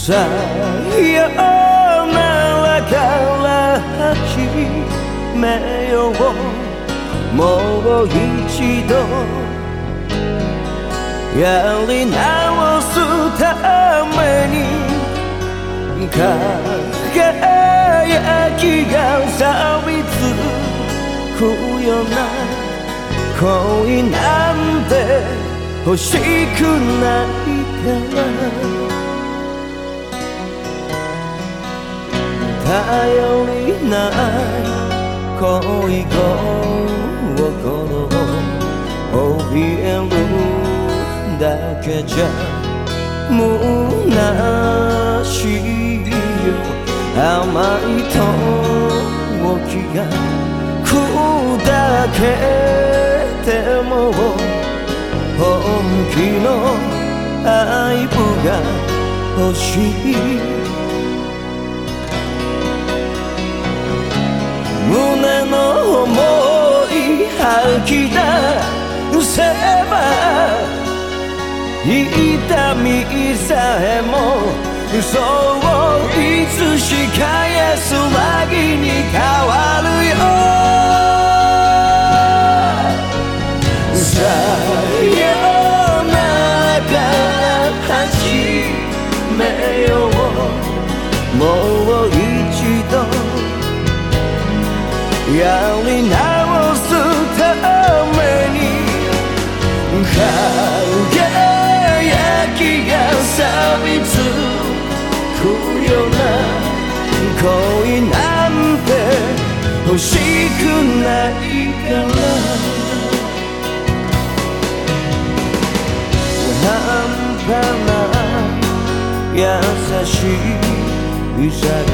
さよならから始めようもう一度やり直すために輝きが錆びつくような恋なんて欲しくないから。頼りない恋心を怯えるだけじゃ虚しいよ甘いと気が砕けても本気の愛撫が欲しいき出せば痛みさえもそう。い欲しくないから。半端な優しさが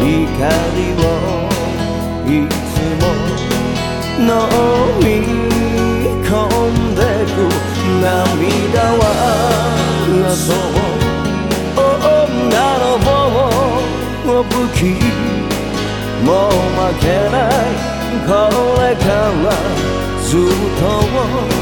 怒りをいつも飲み込んでく涙はそう女の棒を武器けない。これからずっと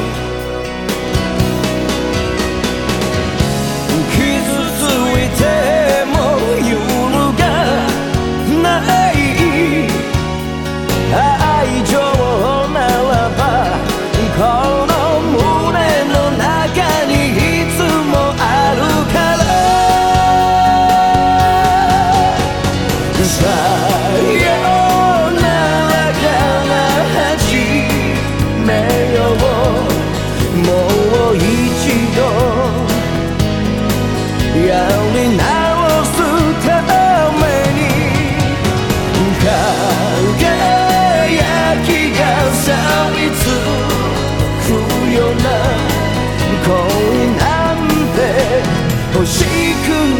欲しく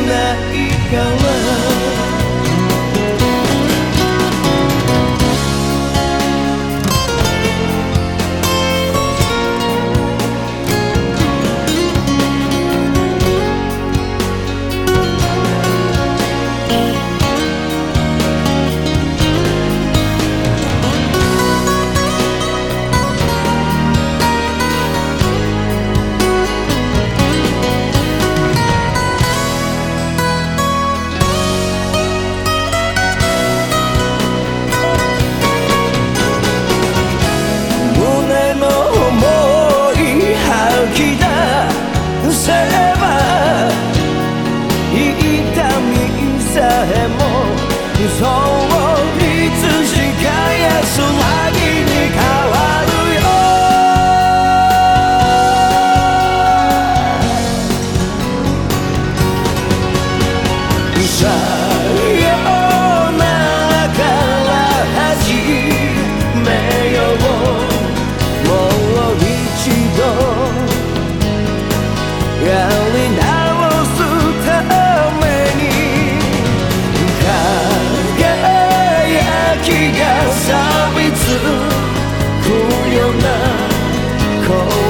ないから cold